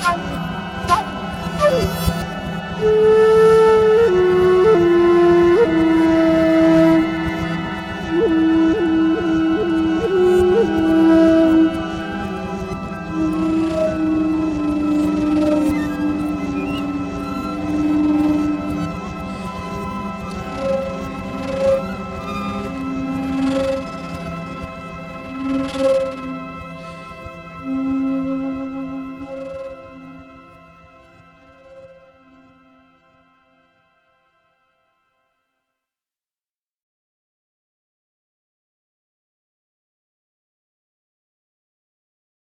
Bye.